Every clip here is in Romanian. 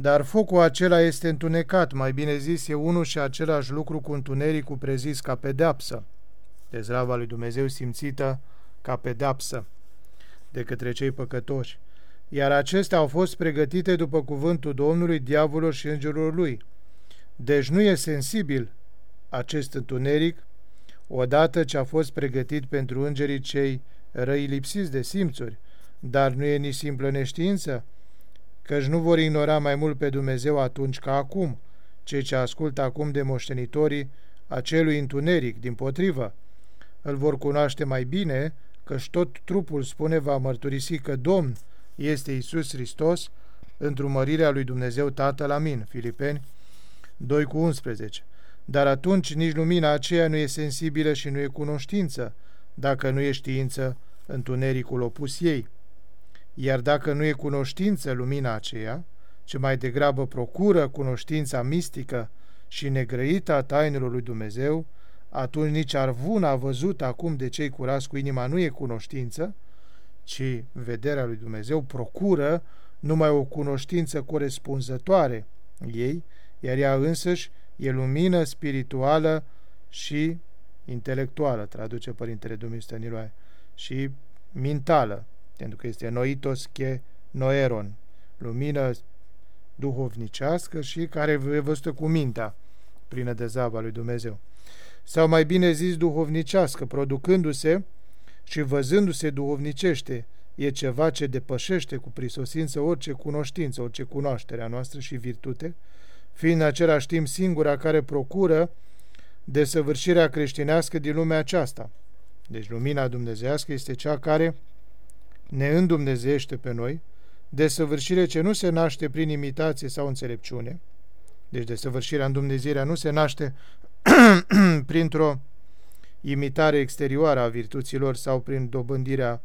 Dar focul acela este întunecat, mai bine zis, e unul și același lucru cu întunericul prezis ca pedeapsă. Dezrava lui Dumnezeu simțită ca pedeapsă de către cei păcătoși. Iar acestea au fost pregătite după cuvântul Domnului, diavolul și îngerilor lui. Deci nu e sensibil acest întuneric odată ce a fost pregătit pentru îngerii cei răi lipsiți de simțuri, dar nu e nici simplă neștiință, căci nu vor ignora mai mult pe Dumnezeu atunci ca acum, cei ce ascultă acum de moștenitorii acelui întuneric, din potrivă, îl vor cunoaște mai bine, căci tot trupul spune va mărturisi că Domn este Isus Hristos, întrumărirea lui Dumnezeu Tatăl, amin. Filipeni 2 cu 11. Dar atunci nici lumina aceea nu e sensibilă și nu e cunoștință, dacă nu e știință, întunericul opus ei. Iar dacă nu e cunoștință lumina aceea, ce mai degrabă procură cunoștința mistică și negrăită a tainelor lui Dumnezeu, atunci nici arvuna văzută acum de cei curați cu inima nu e cunoștință, ci vederea lui Dumnezeu procură numai o cunoștință corespunzătoare ei, iar ea însăși e lumină spirituală și intelectuală, traduce Părintele Dumnezeu Stăniloae, și mentală, pentru că este noitos che noeron, lumină duhovnicească și care e văzută cu mintea prin dezava lui Dumnezeu. Sau mai bine zis duhovnicească, producându-se și văzându-se duhovnicește, e ceva ce depășește cu prisosință orice cunoștință, orice cunoaștere a noastră și virtute, fiind în același timp singura care procură desăvârșirea creștinească din lumea aceasta. Deci lumina dumnezească este cea care ne îndumnezește pe noi, desăvârșire ce nu se naște prin imitație sau înțelepciune, deci desăvârșirea în Dumnezeirea nu se naște printr-o imitare exterioară a virtuților sau prin dobândirea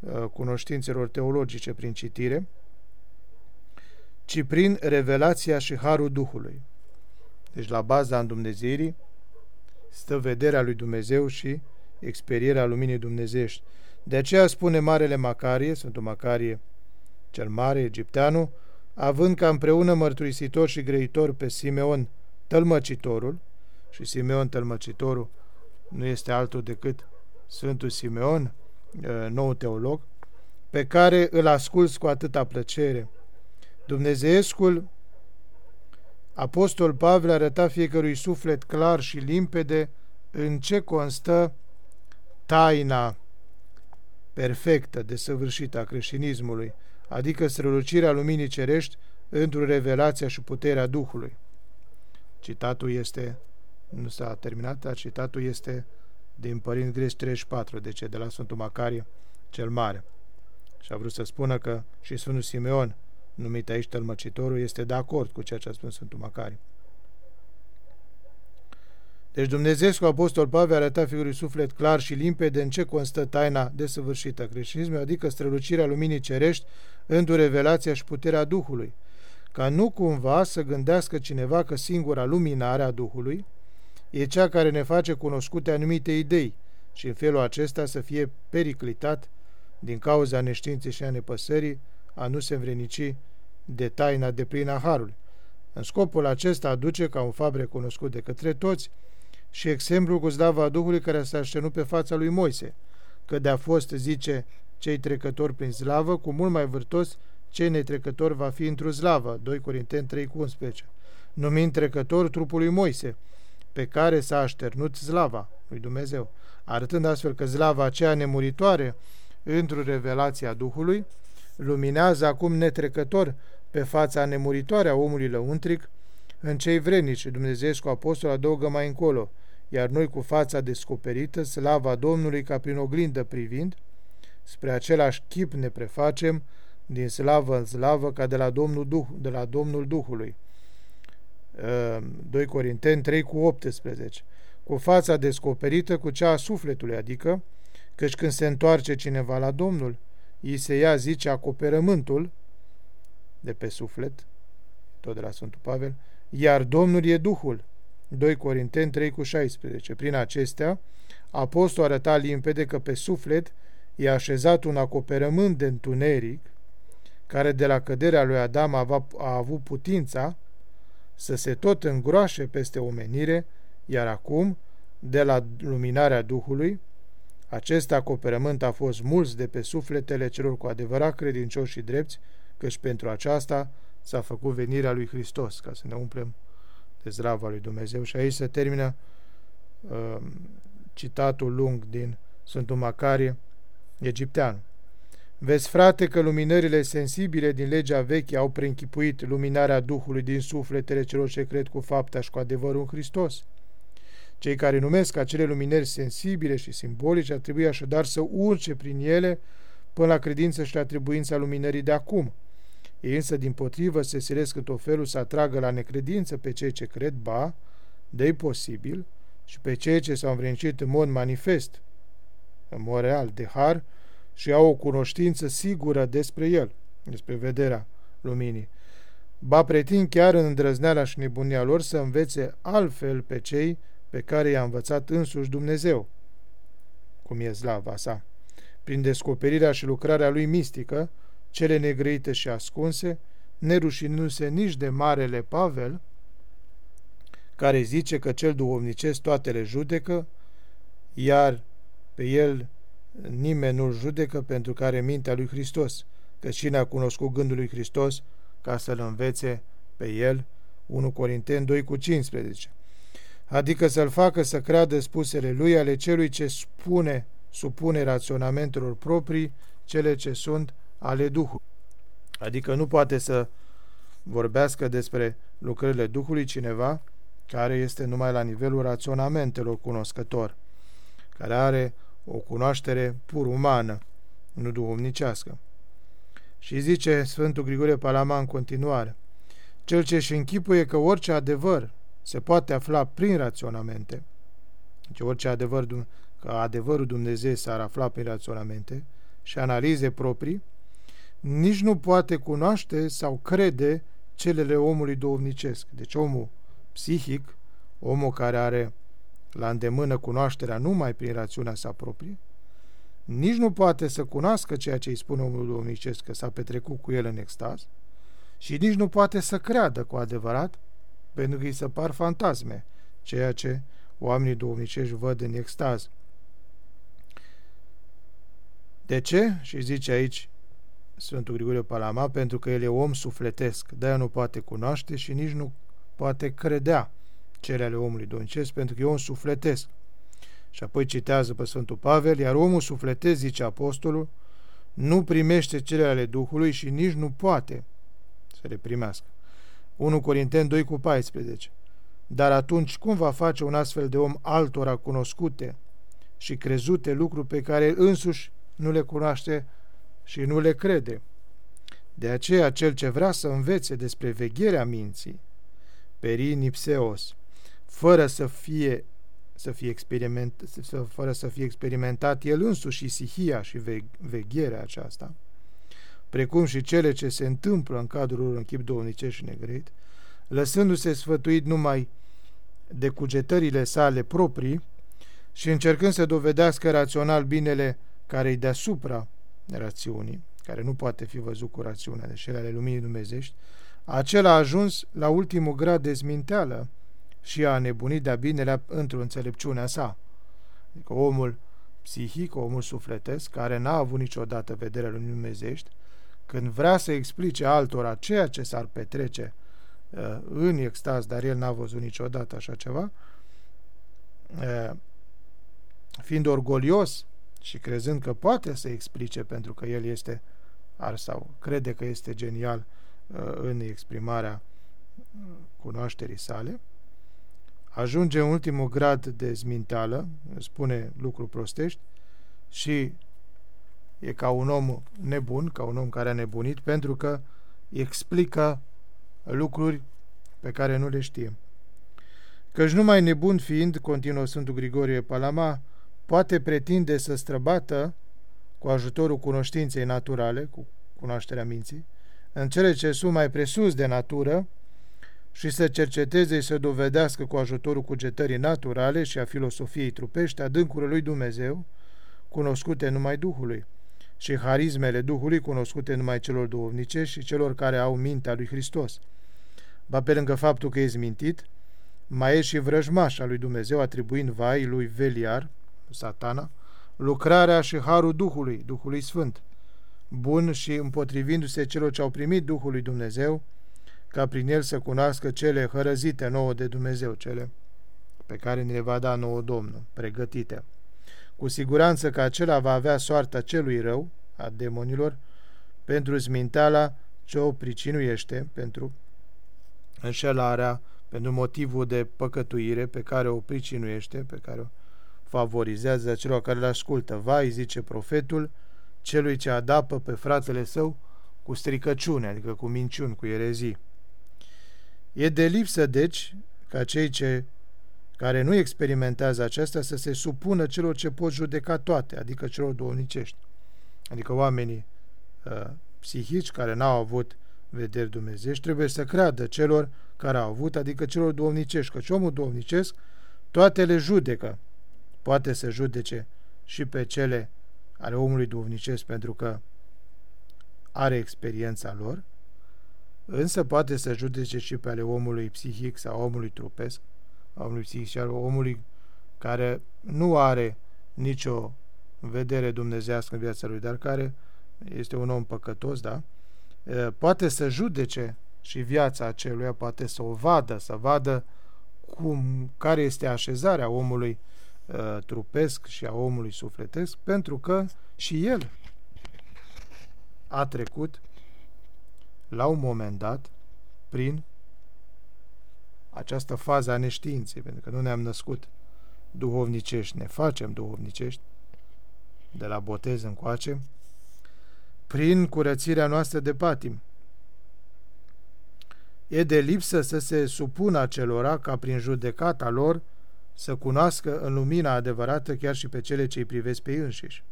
uh, cunoștințelor teologice prin citire, ci prin revelația și harul Duhului. Deci la baza îndumnezeirii stă vederea lui Dumnezeu și experierea luminii dumnezeiești. De aceea spune Marele Macarie, Sfântul Macarie cel Mare, egipteanul, având ca împreună mărturisitor și greitor pe Simeon tălmăcitorul, și Simeon tălmăcitorul nu este altul decât Sfântul Simeon, nou teolog, pe care îl ascult cu atâta plăcere. Dumnezeescul Apostol Pavel arăta fiecărui suflet clar și limpede în ce constă taina perfectă, desăvârșită a creștinismului, adică strălucirea luminii cerești într-o revelația și puterea Duhului. Citatul este, nu s-a terminat, dar citatul este din Părint Greș 34, deci de la Sfântul Macarie cel Mare. Și a vrut să spună că și Sfântul Simeon, numit aici tălmăcitorul, este de acord cu ceea ce a spus Sfântul Macarie. Deci Dumnezeu cu Apostol Pavel arăta figurului suflet clar și limpede în ce constă taina desăvârșită a creștinismului, adică strălucirea luminii cerești într-o revelația și puterea Duhului, ca nu cumva să gândească cineva că singura luminare a Duhului e cea care ne face cunoscute anumite idei și în felul acesta să fie periclitat din cauza neștiinței și a nepăsării a nu se învrenici de taina de plin a Harului. În scopul acesta aduce ca un fapt recunoscut de către toți și exemplul cu zdava Duhului care s-a aștenut pe fața lui Moise, că de-a fost, zice, cei trecători prin slavă, cu mult mai vârtos cei netrecători va fi într-o slavă, 2 Corinteni 3 cu 11, numind trecător trupul lui Moise, pe care s-a așternut slava lui Dumnezeu, arătând astfel că slava aceea nemuritoare, într-o revelație a Duhului, luminează acum netrecător pe fața nemuritoare a omului lăuntric, în cei vrenici, Dumnezeescu apostol adăugă mai încolo, iar noi cu fața descoperită, slava Domnului ca prin oglindă privind, spre același chip ne prefacem, din slavă în slavă, ca de la Domnul, Duh, de la Domnul Duhului. 2 ehm, Corinteni 3 cu 18 cu fața descoperită cu cea a sufletului, adică, căci când se întoarce cineva la Domnul, îi se ia, zice, acoperământul de pe suflet, tot de la Sfântul Pavel, iar Domnul e Duhul. 2 Corinteni 3 cu 16. Prin acestea, apostol arăta limpede că pe suflet e așezat un acoperământ de întuneric care de la căderea lui Adam a, a avut putința să se tot îngroașe peste omenire, iar acum, de la luminarea Duhului, acest acoperământ a fost mulți de pe sufletele celor cu adevărat credincioși și drepți, căci pentru aceasta s-a făcut venirea lui Hristos, ca să ne umplem de zrava lui Dumnezeu. Și aici se termină uh, citatul lung din Sfântul Macarie, egiptean. Vezi, frate, că luminările sensibile din legea veche au preînchipuit luminarea Duhului din sufletele celor ce cred cu fapta și cu adevărul în Hristos. Cei care numesc acele luminări sensibile și simbolice ar trebui așadar să urce prin ele până la credință și la trebuința luminării de acum. Ei însă, din potrivă, se silesc tot felul să atragă la necredință pe cei ce cred, ba, de posibil, și pe cei ce s-au învrednicit în mod manifest, în mod real, de har, și au o cunoștință sigură despre el, despre vederea luminii. Ba pretind chiar în îndrăzneala și nebunia lor să învețe altfel pe cei pe care i-a învățat însuși Dumnezeu, cum e slava sa, prin descoperirea și lucrarea lui mistică, cele negrăite și ascunse, nerușinându-se nici de Marele Pavel, care zice că cel duhovnicesc toate le judecă, iar pe el nimeni nu-l judecă pentru că are mintea lui Hristos, că cine a cunoscut gândul lui Hristos ca să-l învețe pe el, 1 Corinteni 2 cu 15 adică să-l facă să creadă spusele lui ale celui ce spune, supune raționamentelor proprii cele ce sunt ale Duhului. Adică nu poate să vorbească despre lucrările Duhului cineva care este numai la nivelul raționamentelor cunoscător, care are o cunoaștere pur umană, nu duhovnicească. Și zice Sfântul Grigore Palama în continuare, cel ce își închipuie că orice adevăr se poate afla prin raționamente, deci orice adevăr, că adevărul Dumnezeu s-ar afla prin raționamente și analize proprii, nici nu poate cunoaște sau crede celele omului duhovnicesc. Deci omul psihic, omul care are la îndemână cunoașterea numai prin rațiunea sa proprie, nici nu poate să cunoască ceea ce îi spune omul duhovnicesc că s-a petrecut cu el în extaz și nici nu poate să creadă cu adevărat pentru că îi se par fantasme, ceea ce oamenii duhovnicești văd în extaz. De ce? Și zice aici Sfântul Grigore Palama, pentru că el e om sufletesc, de-aia nu poate cunoaște și nici nu poate credea cele ale omului duhovnicesc, pentru că e om sufletesc. Și apoi citează pe Sfântul Pavel, iar omul sufletesc, zice apostolul, nu primește cele ale Duhului și nici nu poate să le primească. 1 Corinteni 2 cu 14. Dar atunci cum va face un astfel de om altora cunoscute și crezute lucruri pe care însuși nu le cunoaște și nu le crede? De aceea cel ce vrea să învețe despre vegherea minții, perinipseos, fără să fie să fie experiment, să, fără să fie experimentat el însuși sihia și ve, vegherea aceasta, precum și cele ce se întâmplă în cadrul în chip domnicesc și negrit, lăsându-se sfătuit numai de cugetările sale proprii și încercând să dovedească rațional binele care îi deasupra rațiunii, care nu poate fi văzut cu rațiunea, deși ale luminii dumnezești, acela a ajuns la ultimul grad de zminteală și a nebunit de-a binelea într-o înțelepciunea sa. Adică omul psihic, omul sufletesc, care n-a avut niciodată vederea lui Dumnezești, când vrea să explice altora ceea ce s-ar petrece uh, în extaz, dar el n-a văzut niciodată așa ceva, uh, fiind orgolios și crezând că poate să explice pentru că el este ar sau crede că este genial uh, în exprimarea cunoașterii sale, ajunge în ultimul grad de zminteală, spune lucruri prostești și e ca un om nebun, ca un om care a nebunit, pentru că explică lucruri pe care nu le știe. Căci numai nebun fiind, continuă Sfântul Grigorie Palama, poate pretinde să străbată cu ajutorul cunoștinței naturale, cu cunoașterea minții, în cele ce sunt mai presus de natură și să cerceteze și să dovedească cu ajutorul cugetării naturale și a filosofiei trupești adâncurile lui Dumnezeu, cunoscute numai Duhului, și harismele Duhului cunoscute numai celor duhovnicești și celor care au mintea lui Hristos. Ba pe lângă faptul că e mintit, mai e și vrăjmaș al lui Dumnezeu, atribuind vai lui Veliar, satana, lucrarea și harul Duhului, Duhului Sfânt, bun și împotrivindu-se celor ce au primit Duhul lui Dumnezeu, ca prin el să cunoască cele hărăzite nouă de Dumnezeu, cele pe care ne le va da nouă Domnul, pregătite. Cu siguranță că acela va avea soarta celui rău, a demonilor, pentru zminteala ce o pricinuiește, pentru înșelarea, pentru motivul de păcătuire pe care o pricinuiește, pe care o favorizează celor care le ascultă. Vai, zice profetul, celui ce adapă pe fratele său cu stricăciune, adică cu minciuni, cu erezii. E de lipsă, deci, ca cei ce care nu experimentează aceasta să se supună celor ce pot judeca toate, adică celor duonicești, adică oamenii uh, psihici care n-au avut vederi dumnezești, trebuie să creadă celor care au avut, adică celor duomnicești, căci omul duomnicesc toate le judecă. Poate să judece și pe cele ale omului duhovnicesc pentru că are experiența lor, însă poate să judece și pe ale omului psihic sau omului trupesc, omului psihic și al omului care nu are nicio vedere dumnezească în viața lui, dar care este un om păcătos, da? Poate să judece și viața aceluia, poate să o vadă, să vadă cum, care este așezarea omului uh, trupesc și a omului sufletesc, pentru că și el a trecut la un moment dat prin această fază a neștiinței, pentru că nu ne-am născut duhovnicești, ne facem duhovnicești de la botez încoace, prin curățirea noastră de patim. E de lipsă să se supună acelora ca prin judecata lor să cunoască în lumina adevărată chiar și pe cele ce îi privesc pe ei înșiși.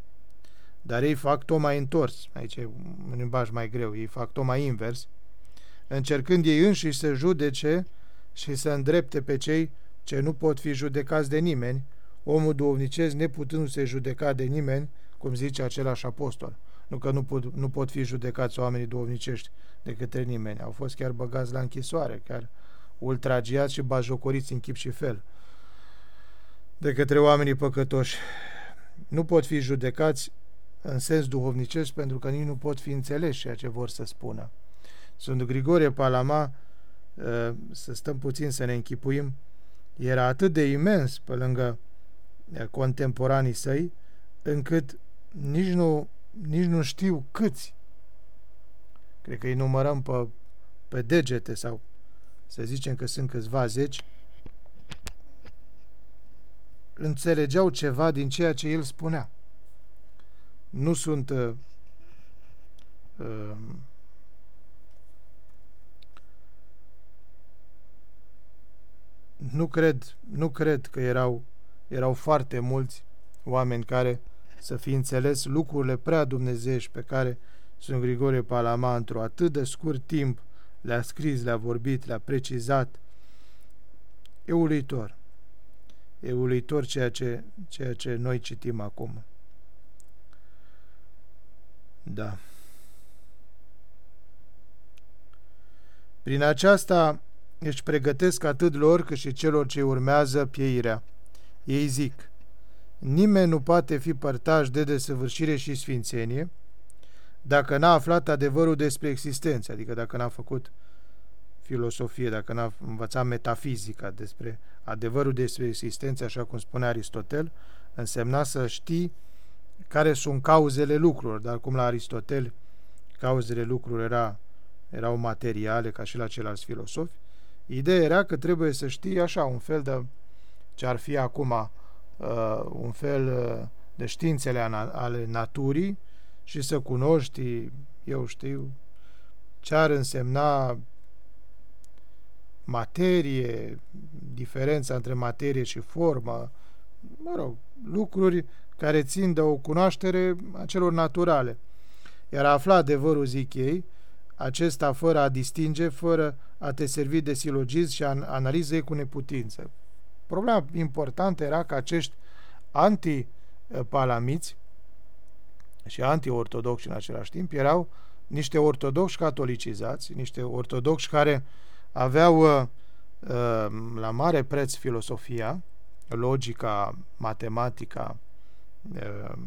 Dar ei fac tot mai întors, aici e un limbaj mai greu, ei fac tot mai invers, încercând ei înșiși să judece și să îndrepte pe cei ce nu pot fi judecați de nimeni, omul duovnicesc neputându-se judeca de nimeni, cum zice același apostol. Nu că nu pot, nu pot fi judecați oamenii duovnicești de către nimeni. Au fost chiar băgați la închisoare, chiar ultragiați și bajocoriți în chip și fel de către oamenii păcătoși. Nu pot fi judecați în sens duhovnicesc pentru că nici nu pot fi înțeleși ceea ce vor să spună. Sunt Grigorie Palama, ă, să stăm puțin să ne închipuim, era atât de imens pe lângă ă, contemporanii săi, încât nici nu, nici nu știu câți. Cred că îi numărăm pe, pe degete sau să zicem că sunt câțiva zeci, înțelegeau ceva din ceea ce el spunea. Nu sunt uh, uh, nu cred, nu cred că erau, erau foarte mulți oameni care să fi înțeles lucrurile prea dumnezeiești pe care Sfânt Grigore Palama într-o atât de scurt timp le-a scris, le-a vorbit, le-a precizat. E uluitor. E uluitor ceea ce, ceea ce noi citim acum. Da. Prin aceasta își pregătesc atât lor cât și celor ce urmează pieirea. Ei zic, nimeni nu poate fi părtaș de desăvârșire și sfințenie dacă n-a aflat adevărul despre existență, adică dacă n-a făcut filosofie, dacă n-a învățat metafizica despre adevărul despre existență, așa cum spune Aristotel, însemna să știi care sunt cauzele lucrurilor, dar cum la Aristotel cauzele lucrurilor era, erau materiale ca și la ceilalți filosofi, ideea era că trebuie să știi așa un fel de ce ar fi acum uh, un fel uh, de științele ale naturii și să cunoști, eu știu, ce ar însemna materie, diferența între materie și formă, mă rog, lucruri care țin de o cunoaștere a celor naturale. Iar a afla adevărul, zic ei, acesta fără a distinge, fără a te servi de silogism și analiză cu neputință. Problema importantă era că acești antipalamiți și anti-ortodoxi în același timp, erau niște ortodoxi catolicizați, niște ortodoxi care aveau uh, uh, la mare preț filosofia, logica, matematica uh,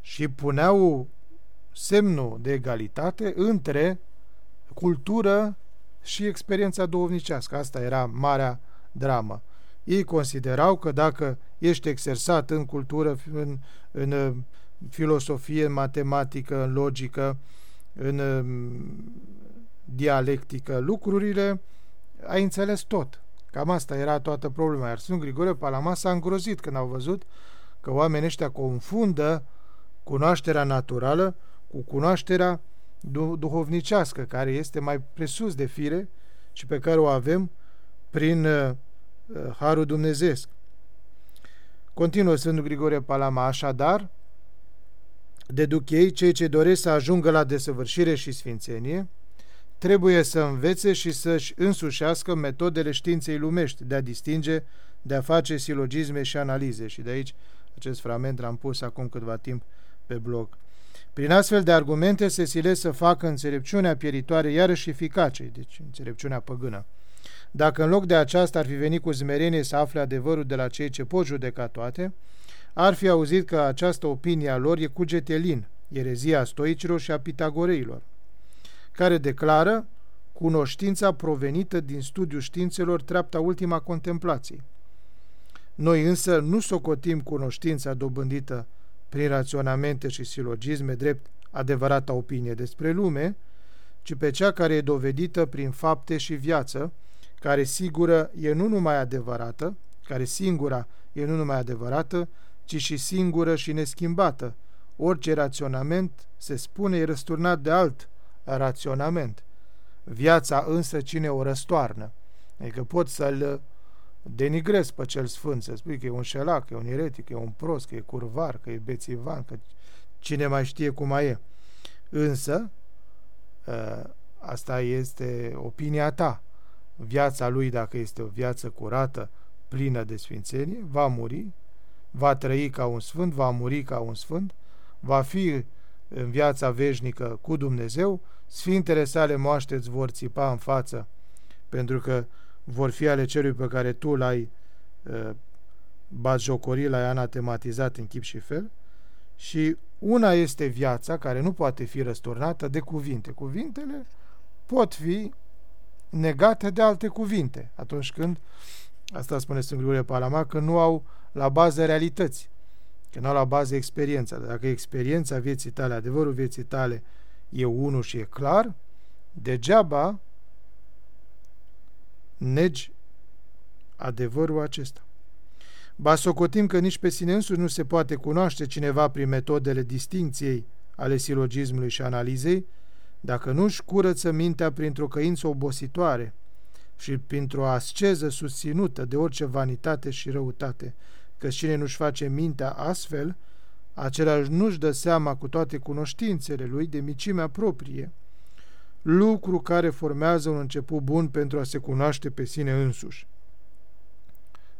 și puneau semnul de egalitate între cultură și experiența duhovnicească. Asta era marea dramă. Ei considerau că dacă ești exersat în cultură, în, în filosofie, în matematică, în logică, în um, dialectică, lucrurile, ai înțeles tot. Cam asta era toată problema. Iar Sfântul Grigore Palama s-a îngrozit când au văzut că oamenii ăștia confundă cunoașterea naturală cu cunoașterea duhovnicească, care este mai presus de fire și pe care o avem prin uh, uh, Harul Dumnezeesc. Continuă Sfântul Grigore Palama, așadar, deduc ei, cei ce doresc să ajungă la desăvârșire și sfințenie, trebuie să învețe și să-și însușească metodele științei lumești de a distinge, de a face silogisme și analize. Și de aici acest fragment l-am pus acum câtva timp pe blog. Prin astfel de argumente se sile să facă înțelepciunea pieritoare iarăși eficace, deci înțelepciunea păgână. Dacă în loc de aceasta ar fi venit cu zmerenie să afle adevărul de la cei ce pot judeca toate, ar fi auzit că această opinie a lor e cugetelin, erezia stoicilor și a pitagoreilor, care declară cunoștința provenită din studiul științelor treapta ultima contemplației. Noi însă nu socotim cunoștința dobândită prin raționamente și silogisme drept adevărata opinie despre lume, ci pe cea care e dovedită prin fapte și viață, care sigură e nu numai adevărată, care singura e nu numai adevărată, ci și singură și neschimbată. Orice raționament, se spune, e răsturnat de alt raționament. Viața însă cine o răstoarnă? Adică pot să-l denigrezi pe cel sfânt, să spui că e un șelac, că e un eretic, că e un prost, că e curvar, că e bețivan, că cine mai știe cum mai e. Însă, ă, asta este opinia ta. Viața lui, dacă este o viață curată, plină de sfințenie, va muri, va trăi ca un sfânt, va muri ca un sfânt, va fi în viața veșnică cu Dumnezeu, sfintele sale moaște îți vor țipa în față, pentru că vor fi ale celui pe care tu l-ai uh, batjocorit, l-ai anatematizat în chip și fel, și una este viața care nu poate fi răsturnată de cuvinte. Cuvintele pot fi negate de alte cuvinte atunci când, asta spune Sfântul Grigore Palama, că nu au la bază realități, că nu au la bază experiența. Dacă experiența vieții tale, adevărul vieții tale e unul și e clar, degeaba negi adevărul acesta. Ba socotim că nici pe sine însuși nu se poate cunoaște cineva prin metodele distinției ale silogismului și analizei, dacă nu-și curăță mintea printr-o căință obositoare și printr-o asceză susținută de orice vanitate și răutate, că cine nu-și face mintea astfel, același nu-și dă seama cu toate cunoștințele lui de micimea proprie, lucru care formează un început bun pentru a se cunoaște pe sine însuși.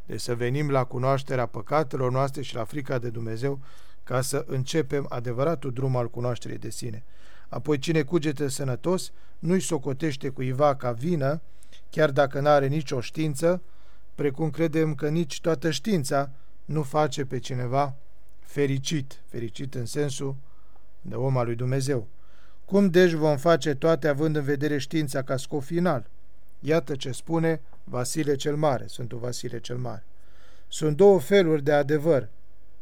Deci să venim la cunoașterea păcatelor noastre și la frica de Dumnezeu ca să începem adevăratul drum al cunoașterii de sine. Apoi cine cugete sănătos nu-i socotește cuiva ca vină, chiar dacă n-are nicio știință, precum credem că nici toată știința nu face pe cineva fericit, fericit în sensul de om al lui Dumnezeu. Cum deci vom face toate având în vedere știința ca scop final? Iată ce spune Vasile cel Mare, Sfântul Vasile cel Mare. Sunt două feluri de adevăr,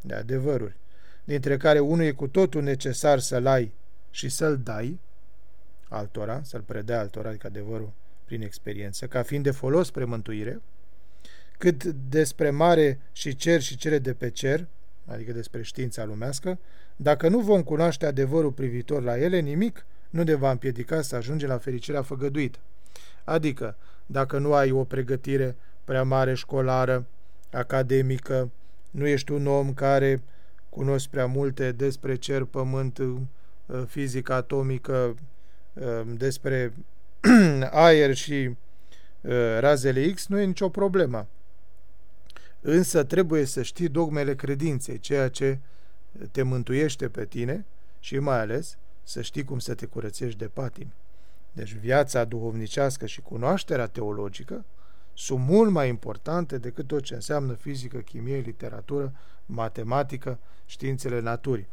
de adevăruri, dintre care unul e cu totul necesar să-l ai și să-l dai altora, să-l predea altora, adică adevărul prin experiență, ca fiind de folos spre mântuire, cât despre mare și cer și cele de pe cer, adică despre știința lumească, dacă nu vom cunoaște adevărul privitor la ele, nimic nu ne va împiedica să ajungem la fericirea făgăduită. Adică, dacă nu ai o pregătire prea mare școlară, academică, nu ești un om care cunoști prea multe despre cer, pământ, uh, fizică atomică, uh, despre aer și uh, razele X, nu e nicio problemă. Însă trebuie să știi dogmele credinței, ceea ce te mântuiește pe tine și mai ales să știi cum să te curățești de patimi. Deci viața duhovnicească și cunoașterea teologică sunt mult mai importante decât tot ce înseamnă fizică, chimie, literatură, matematică, științele naturii.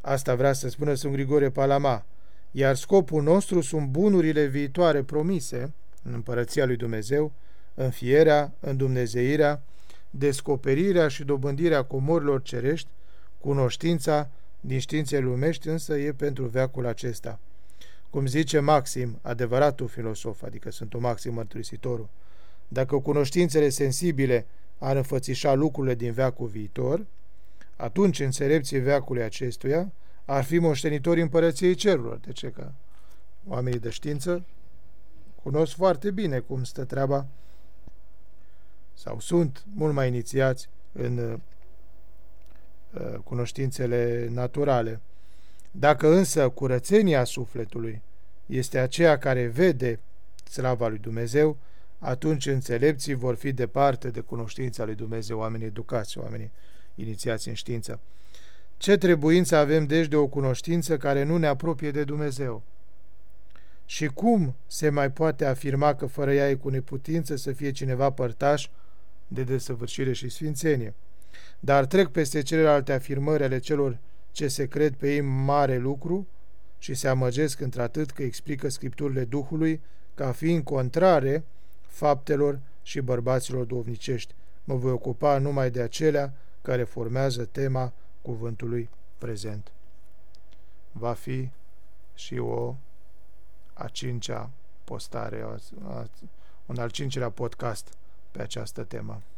Asta vrea să spună Sfânt Grigore Palama. Iar scopul nostru sunt bunurile viitoare promise în Împărăția lui Dumnezeu, înfierea, îndumnezeirea, descoperirea și dobândirea comorilor cerești, cunoștința din științe lumești însă e pentru veacul acesta. Cum zice Maxim, adevăratul filosof, adică sunt un Maxim mărturisitorul, dacă cunoștințele sensibile ar înfățișa lucrurile din veacul viitor, atunci înțelepții veacului acestuia ar fi moștenitori împărăției cerurilor. De ce? Că oamenii de știință cunosc foarte bine cum stă treaba sau sunt mult mai inițiați în uh, cunoștințele naturale. Dacă însă curățenia sufletului este aceea care vede slava lui Dumnezeu, atunci înțelepții vor fi departe de cunoștința lui Dumnezeu, oamenii educați, oamenii inițiați în știință. Ce trebuință avem deci de o cunoștință care nu ne apropie de Dumnezeu? Și cum se mai poate afirma că fără ea e cu neputință să fie cineva părtaș de desăvârșire și sfințenie? Dar trec peste celelalte afirmări ale celor ce se cred pe ei mare lucru și se amăgesc într-atât că explică scripturile Duhului ca fiind contrare faptelor și bărbaților dovnicești. Mă voi ocupa numai de acelea care formează tema cuvântului prezent. Va fi și o a cincea postare, un al cincilea podcast pe această temă.